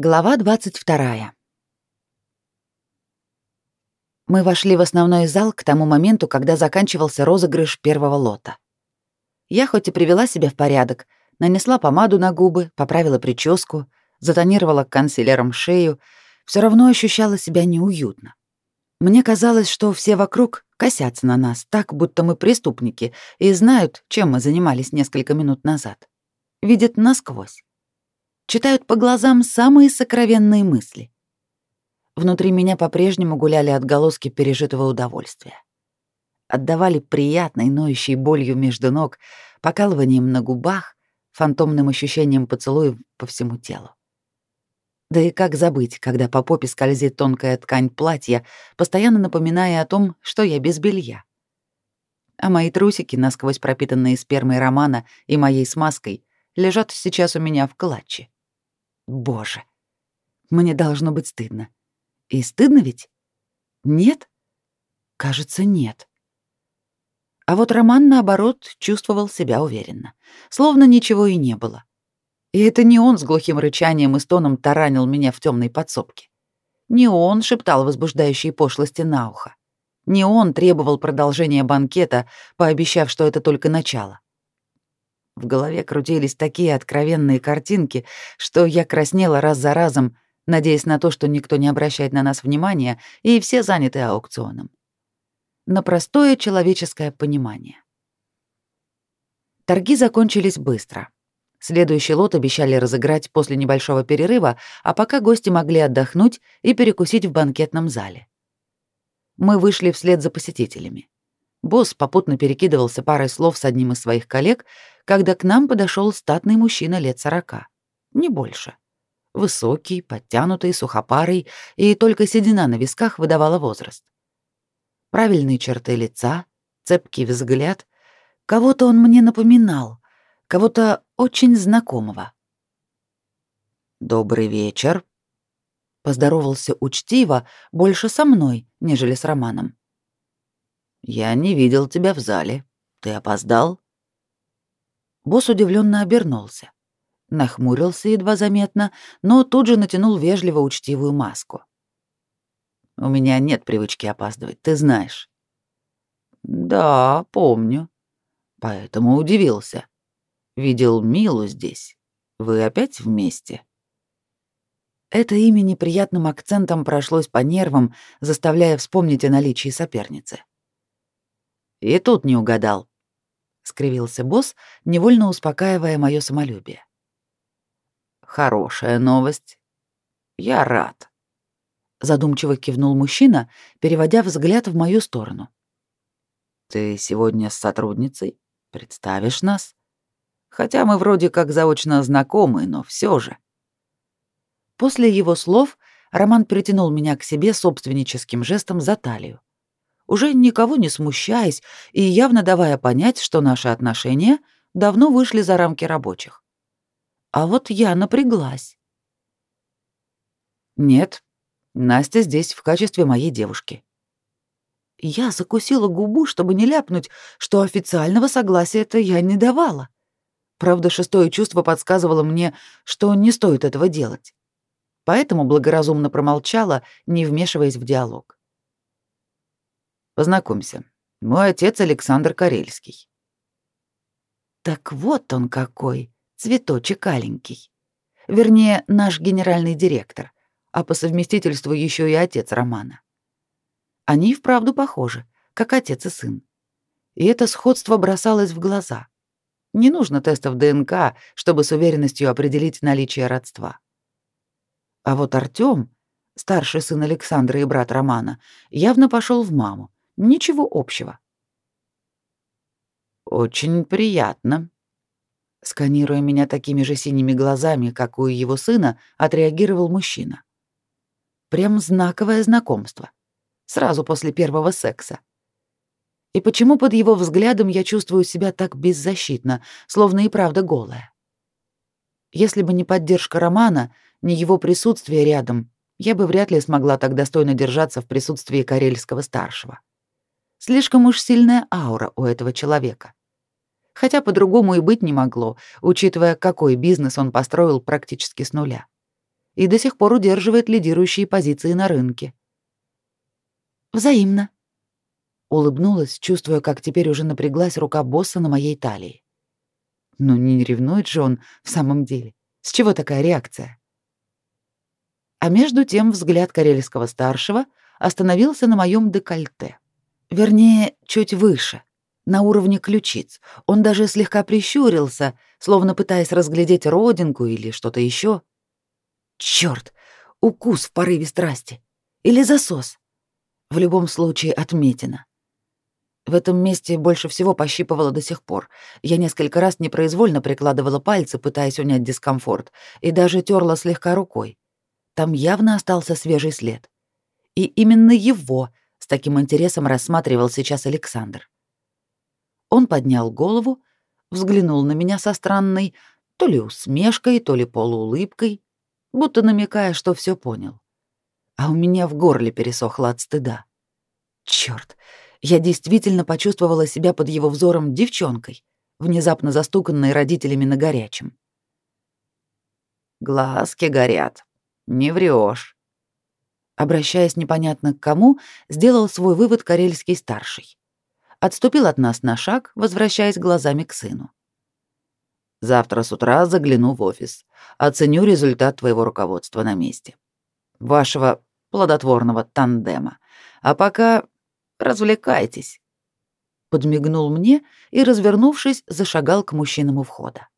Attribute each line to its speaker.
Speaker 1: Глава 22. Мы вошли в основной зал к тому моменту, когда заканчивался розыгрыш первого лота. Я хоть и привела себя в порядок, нанесла помаду на губы, поправила прическу, затонировала консилером шею, все равно ощущала себя неуютно. Мне казалось, что все вокруг косятся на нас, так будто мы преступники и знают, чем мы занимались несколько минут назад. Видят насквозь читают по глазам самые сокровенные мысли. Внутри меня по-прежнему гуляли отголоски пережитого удовольствия. Отдавали приятной, ноющей болью между ног, покалыванием на губах, фантомным ощущением поцелуев по всему телу. Да и как забыть, когда по попе скользит тонкая ткань платья, постоянно напоминая о том, что я без белья. А мои трусики, насквозь пропитанные спермой романа и моей смазкой, лежат сейчас у меня в клатче. Боже, мне должно быть стыдно. И стыдно ведь? Нет? Кажется, нет. А вот Роман, наоборот, чувствовал себя уверенно, словно ничего и не было. И это не он с глухим рычанием и стоном таранил меня в темной подсобке. Не он шептал возбуждающие пошлости на ухо. Не он требовал продолжения банкета, пообещав, что это только начало. В голове крутились такие откровенные картинки, что я краснела раз за разом, надеясь на то, что никто не обращает на нас внимания, и все заняты аукционом. На простое человеческое понимание. Торги закончились быстро. Следующий лот обещали разыграть после небольшого перерыва, а пока гости могли отдохнуть и перекусить в банкетном зале. Мы вышли вслед за посетителями. Босс попутно перекидывался парой слов с одним из своих коллег, когда к нам подошел статный мужчина лет сорока. Не больше. Высокий, подтянутый, сухопарый, и только седина на висках выдавала возраст. Правильные черты лица, цепкий взгляд. Кого-то он мне напоминал, кого-то очень знакомого. «Добрый вечер», — поздоровался учтиво, больше со мной, нежели с Романом. «Я не видел тебя в зале. Ты опоздал?» Босс удивленно обернулся. Нахмурился едва заметно, но тут же натянул вежливо учтивую маску. «У меня нет привычки опаздывать, ты знаешь». «Да, помню. Поэтому удивился. Видел Милу здесь. Вы опять вместе?» Это имя неприятным акцентом прошлось по нервам, заставляя вспомнить о наличии соперницы. И тут не угадал, скривился босс, невольно успокаивая мое самолюбие. Хорошая новость. Я рад. Задумчиво кивнул мужчина, переводя взгляд в мою сторону. Ты сегодня с сотрудницей? Представишь нас? Хотя мы вроде как заочно знакомы, но все же. После его слов Роман притянул меня к себе собственническим жестом за талию уже никого не смущаясь и явно давая понять, что наши отношения давно вышли за рамки рабочих. А вот я напряглась. Нет, Настя здесь в качестве моей девушки. Я закусила губу, чтобы не ляпнуть, что официального согласия это я не давала. Правда, шестое чувство подсказывало мне, что не стоит этого делать. Поэтому благоразумно промолчала, не вмешиваясь в диалог. Познакомься. Мой отец Александр Карельский. Так вот он какой, цветочек аленький. Вернее, наш генеральный директор, а по совместительству еще и отец Романа. Они вправду похожи, как отец и сын. И это сходство бросалось в глаза. Не нужно тестов ДНК, чтобы с уверенностью определить наличие родства. А вот Артём, старший сын Александра и брат Романа, явно пошел в маму, Ничего общего. Очень приятно. Сканируя меня такими же синими глазами, как у его сына, отреагировал мужчина. Прям знаковое знакомство. Сразу после первого секса. И почему под его взглядом я чувствую себя так беззащитно, словно и правда голая? Если бы не поддержка Романа, не его присутствие рядом, я бы вряд ли смогла так достойно держаться в присутствии Карельского старшего. Слишком уж сильная аура у этого человека. Хотя по-другому и быть не могло, учитывая, какой бизнес он построил практически с нуля. и до сих пор удерживает лидирующие позиции на рынке.
Speaker 2: Взаимно.
Speaker 1: Улыбнулась, чувствуя, как теперь уже напряглась рука босса на моей талии. Но не ревнует же он в самом деле. С чего такая реакция? А между тем взгляд карельского старшего остановился на моем декольте. Вернее, чуть выше, на уровне ключиц. Он даже слегка прищурился, словно пытаясь разглядеть родинку или что-то еще. Черт, укус в порыве страсти. Или засос. В любом случае отметина. В этом месте больше всего пощипывало до сих пор. Я несколько раз непроизвольно прикладывала пальцы, пытаясь унять дискомфорт, и даже терла слегка рукой. Там явно остался свежий след. И именно его таким интересом рассматривал сейчас Александр. Он поднял голову, взглянул на меня со странной то ли усмешкой, то ли полуулыбкой, будто намекая, что все понял. А у меня в горле пересохло от стыда. Черт, я действительно почувствовала себя под его взором девчонкой, внезапно застуканной родителями на горячем. «Глазки горят. Не врешь. Обращаясь непонятно к кому, сделал свой вывод карельский старший. Отступил от нас на шаг, возвращаясь глазами к сыну. «Завтра с утра загляну в офис. Оценю результат твоего руководства на месте. Вашего плодотворного тандема. А пока Развлекайтесь. Подмигнул мне и, развернувшись, зашагал к мужчинам у входа.